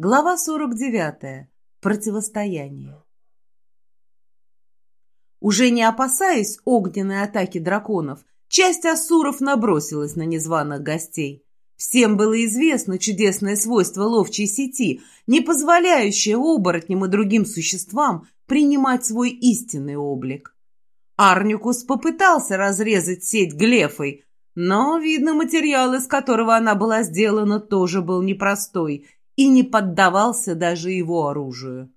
Глава 49. Противостояние. Уже не опасаясь огненной атаки драконов, часть асуров набросилась на незваных гостей. Всем было известно чудесное свойство ловчей сети, не позволяющее оборотням и другим существам принимать свой истинный облик. Арникус попытался разрезать сеть глефой, но, видно, материал, из которого она была сделана, тоже был непростой – и не поддавался даже его оружию.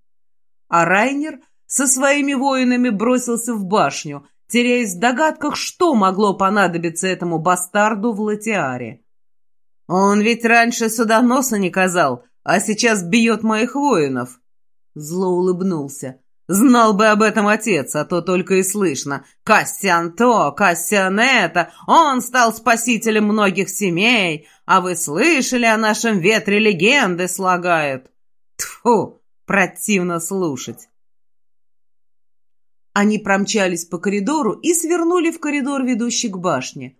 А Райнер со своими воинами бросился в башню, теряясь в догадках, что могло понадобиться этому бастарду в Латиаре. «Он ведь раньше сюда носа не казал, а сейчас бьет моих воинов!» Зло улыбнулся. Знал бы об этом отец, а то только и слышно. Кассиан то, Кассиан это, он стал спасителем многих семей, а вы слышали о нашем ветре легенды слагают. Тьфу, противно слушать. Они промчались по коридору и свернули в коридор, ведущий к башне.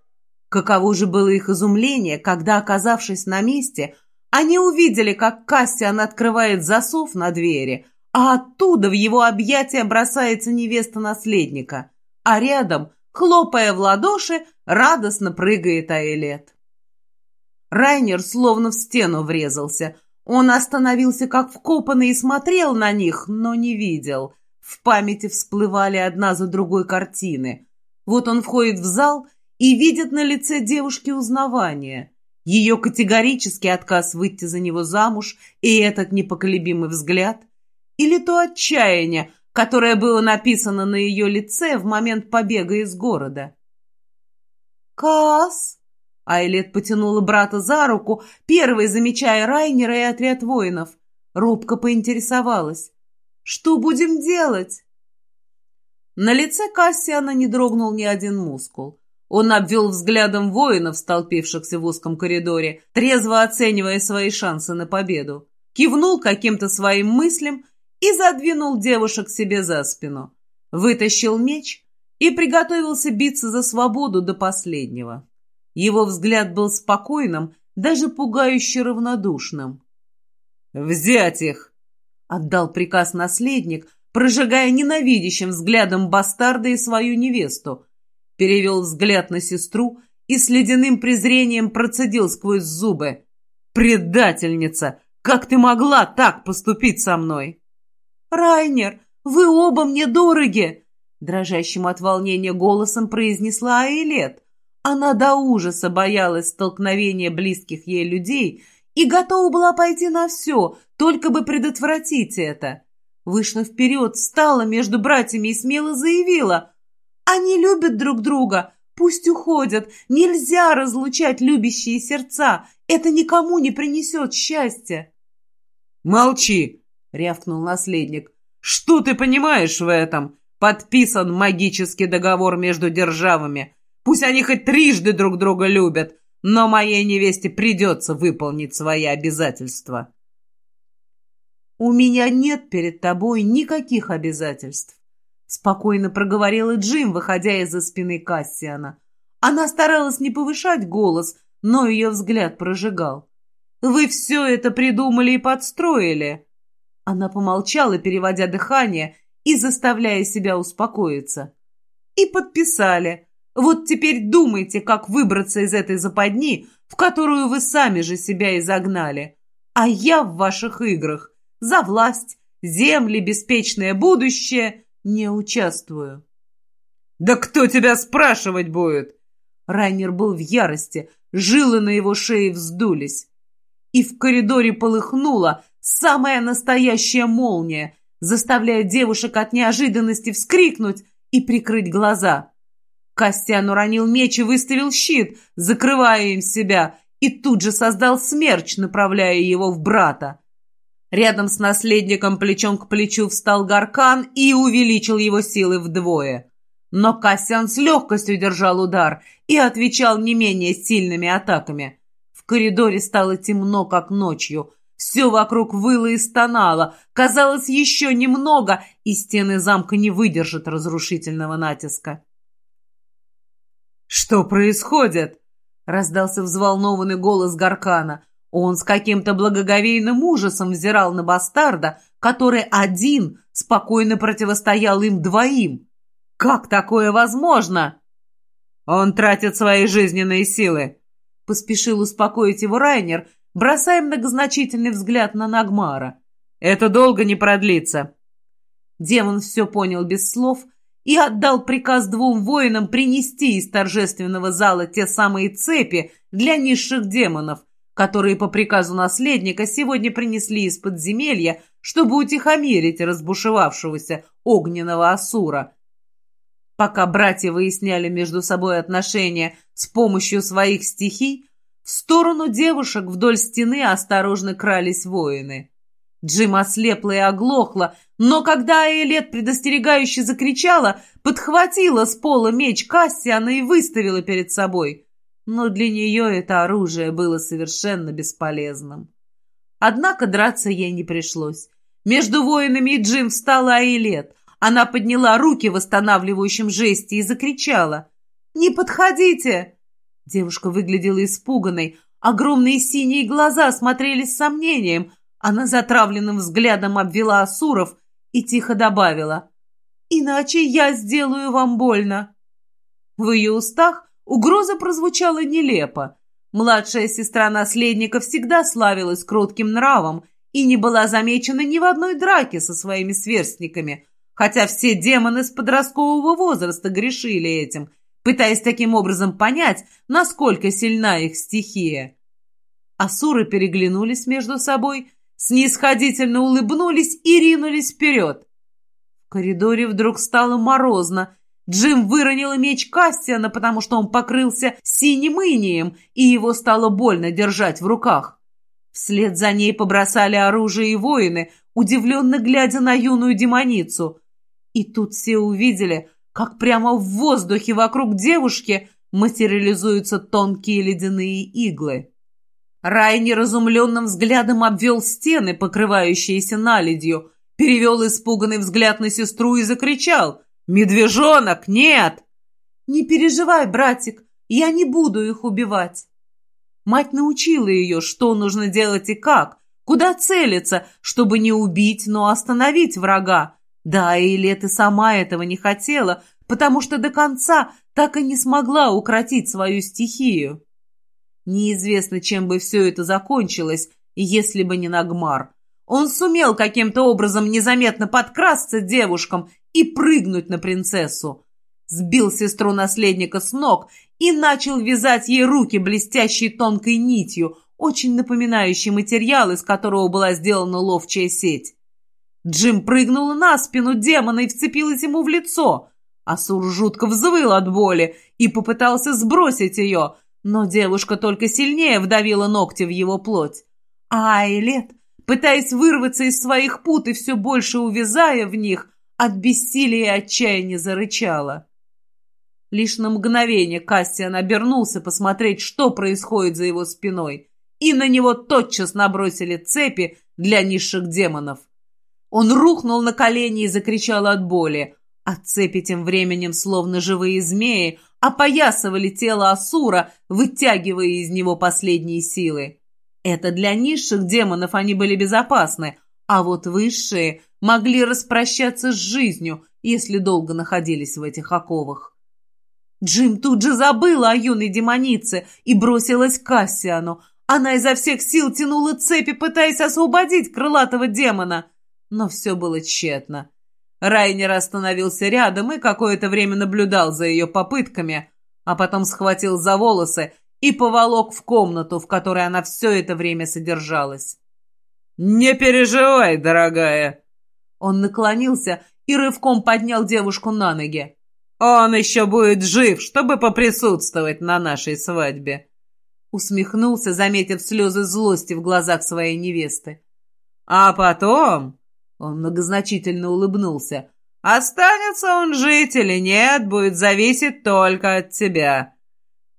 Каково же было их изумление, когда, оказавшись на месте, они увидели, как Кассиан открывает засов на двери, а оттуда в его объятия бросается невеста наследника, а рядом, хлопая в ладоши, радостно прыгает Айлет. Райнер словно в стену врезался. Он остановился как вкопанный и смотрел на них, но не видел. В памяти всплывали одна за другой картины. Вот он входит в зал и видит на лице девушки узнавание. Ее категорический отказ выйти за него замуж и этот непоколебимый взгляд – или то отчаяние, которое было написано на ее лице в момент побега из города. «Каас!» Айлет потянула брата за руку, первой замечая Райнера и отряд воинов. Робко поинтересовалась. «Что будем делать?» На лице Кассиана не дрогнул ни один мускул. Он обвел взглядом воинов, столпившихся в узком коридоре, трезво оценивая свои шансы на победу. Кивнул каким-то своим мыслям и задвинул девушек себе за спину. Вытащил меч и приготовился биться за свободу до последнего. Его взгляд был спокойным, даже пугающе равнодушным. «Взять их!» — отдал приказ наследник, прожигая ненавидящим взглядом бастарда и свою невесту. Перевел взгляд на сестру и с ледяным презрением процедил сквозь зубы. «Предательница! Как ты могла так поступить со мной?» «Райнер, вы оба мне дороги!» Дрожащим от волнения голосом произнесла Айлет. Она до ужаса боялась столкновения близких ей людей и готова была пойти на все, только бы предотвратить это. Вышла вперед, встала между братьями и смело заявила. «Они любят друг друга, пусть уходят, нельзя разлучать любящие сердца, это никому не принесет счастья». «Молчи!» — рявкнул наследник. «Что ты понимаешь в этом? Подписан магический договор между державами. Пусть они хоть трижды друг друга любят, но моей невесте придется выполнить свои обязательства». «У меня нет перед тобой никаких обязательств», — спокойно проговорила Джим, выходя из-за спины Кассиана. Она старалась не повышать голос, но ее взгляд прожигал. «Вы все это придумали и подстроили. Она помолчала, переводя дыхание и заставляя себя успокоиться. И подписали. Вот теперь думайте, как выбраться из этой западни, в которую вы сами же себя изогнали. А я в ваших играх за власть, земли, беспечное будущее не участвую. «Да кто тебя спрашивать будет?» Райнер был в ярости, жилы на его шее вздулись. И в коридоре полыхнуло, Самая настоящая молния, заставляя девушек от неожиданности вскрикнуть и прикрыть глаза. Костян уронил меч и выставил щит, закрывая им себя, и тут же создал смерч, направляя его в брата. Рядом с наследником плечом к плечу встал Гаркан и увеличил его силы вдвое. Но Кассиан с легкостью держал удар и отвечал не менее сильными атаками. В коридоре стало темно, как ночью. Все вокруг выло и стонало. Казалось, еще немного, и стены замка не выдержат разрушительного натиска. «Что происходит?» — раздался взволнованный голос Гаркана. Он с каким-то благоговейным ужасом взирал на бастарда, который один спокойно противостоял им двоим. Как такое возможно? Он тратит свои жизненные силы. Поспешил успокоить его Райнер, бросая многозначительный взгляд на Нагмара. Это долго не продлится. Демон все понял без слов и отдал приказ двум воинам принести из торжественного зала те самые цепи для низших демонов, которые по приказу наследника сегодня принесли из подземелья, чтобы утихомирить разбушевавшегося огненного Асура. Пока братья выясняли между собой отношения с помощью своих стихий, в сторону девушек вдоль стены осторожно крались воины. Джим ослепла и оглохла, но когда Элет предостерегающе закричала, подхватила с пола меч Кассиана и выставила перед собой. Но для нее это оружие было совершенно бесполезным. Однако драться ей не пришлось. Между воинами Джим встала Айлет. Она подняла руки в восстанавливающем жесте и закричала. «Не подходите!» Девушка выглядела испуганной. Огромные синие глаза смотрели с сомнением. Она затравленным взглядом обвела Асуров и тихо добавила. «Иначе я сделаю вам больно». В ее устах угроза прозвучала нелепо. Младшая сестра наследника всегда славилась кротким нравом и не была замечена ни в одной драке со своими сверстниками, хотя все демоны с подросткового возраста грешили этим, пытаясь таким образом понять, насколько сильна их стихия. Асуры переглянулись между собой, снисходительно улыбнулись и ринулись вперед. В коридоре вдруг стало морозно, Джим выронил меч Кассиана, потому что он покрылся синим инием, и его стало больно держать в руках. Вслед за ней побросали оружие и воины, удивленно глядя на юную демоницу. И тут все увидели, как прямо в воздухе вокруг девушки материализуются тонкие ледяные иглы. Рай неразумленным взглядом обвел стены, покрывающиеся наледью, перевел испуганный взгляд на сестру и закричал «Медвежонок, нет!» «Не переживай, братик, я не буду их убивать». Мать научила ее, что нужно делать и как, куда целиться, чтобы не убить, но остановить врага. Да, и Лета сама этого не хотела, потому что до конца так и не смогла укротить свою стихию. Неизвестно, чем бы все это закончилось, если бы не Нагмар. Он сумел каким-то образом незаметно подкрасться девушкам и прыгнуть на принцессу. Сбил сестру наследника с ног и начал вязать ей руки блестящей тонкой нитью, очень напоминающей материал, из которого была сделана ловчая сеть. Джим прыгнул на спину демона и вцепилась ему в лицо. Асур жутко взвыл от боли и попытался сбросить ее, но девушка только сильнее вдавила ногти в его плоть. А Айлет, пытаясь вырваться из своих пут и все больше увязая в них, от бессилия и отчаяния зарычала. Лишь на мгновение Кассиан обернулся посмотреть, что происходит за его спиной, и на него тотчас набросили цепи для низших демонов. Он рухнул на колени и закричал от боли, а цепи тем временем, словно живые змеи, опоясывали тело Асура, вытягивая из него последние силы. Это для низших демонов они были безопасны, а вот высшие могли распрощаться с жизнью, если долго находились в этих оковах. Джим тут же забыла о юной демонице и бросилась к Кассиану. Она изо всех сил тянула цепи, пытаясь освободить крылатого демона. Но все было тщетно. Райнер остановился рядом и какое-то время наблюдал за ее попытками, а потом схватил за волосы и поволок в комнату, в которой она все это время содержалась. «Не переживай, дорогая!» Он наклонился и рывком поднял девушку на ноги. «Он еще будет жив, чтобы поприсутствовать на нашей свадьбе!» Усмехнулся, заметив слезы злости в глазах своей невесты. «А потом...» Он многозначительно улыбнулся. «Останется он жить или нет, будет зависеть только от тебя!»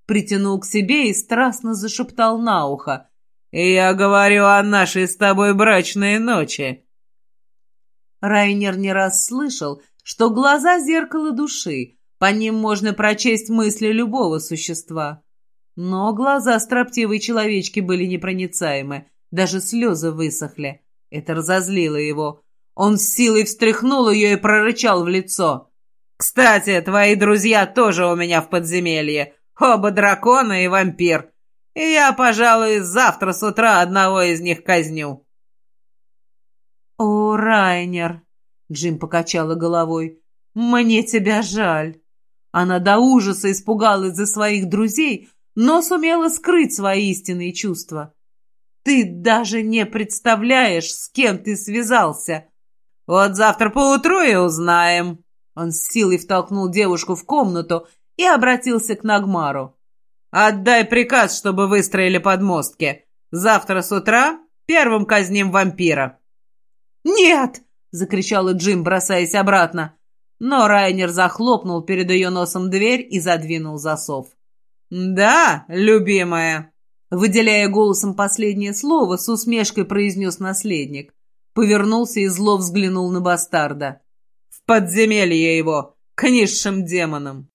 Притянул к себе и страстно зашептал на ухо. «Я говорю о нашей с тобой брачной ночи!» Райнер не раз слышал, что глаза — зеркало души, по ним можно прочесть мысли любого существа. Но глаза строптивой человечки были непроницаемы, даже слезы высохли. Это разозлило его. Он с силой встряхнул ее и прорычал в лицо. «Кстати, твои друзья тоже у меня в подземелье. Оба дракона и вампир. И я, пожалуй, завтра с утра одного из них казню». «О, Райнер!» — Джим покачала головой. «Мне тебя жаль». Она до ужаса испугалась за своих друзей, но сумела скрыть свои истинные чувства. «Ты даже не представляешь, с кем ты связался!» «Вот завтра поутру и узнаем!» Он с силой втолкнул девушку в комнату и обратился к Нагмару. «Отдай приказ, чтобы выстроили подмостки. Завтра с утра первым казним вампира». «Нет!» — закричала Джим, бросаясь обратно. Но Райнер захлопнул перед ее носом дверь и задвинул засов. «Да, любимая!» Выделяя голосом последнее слово, с усмешкой произнес наследник. Повернулся и зло взглянул на бастарда. «В подземелье его, к низшим демонам!»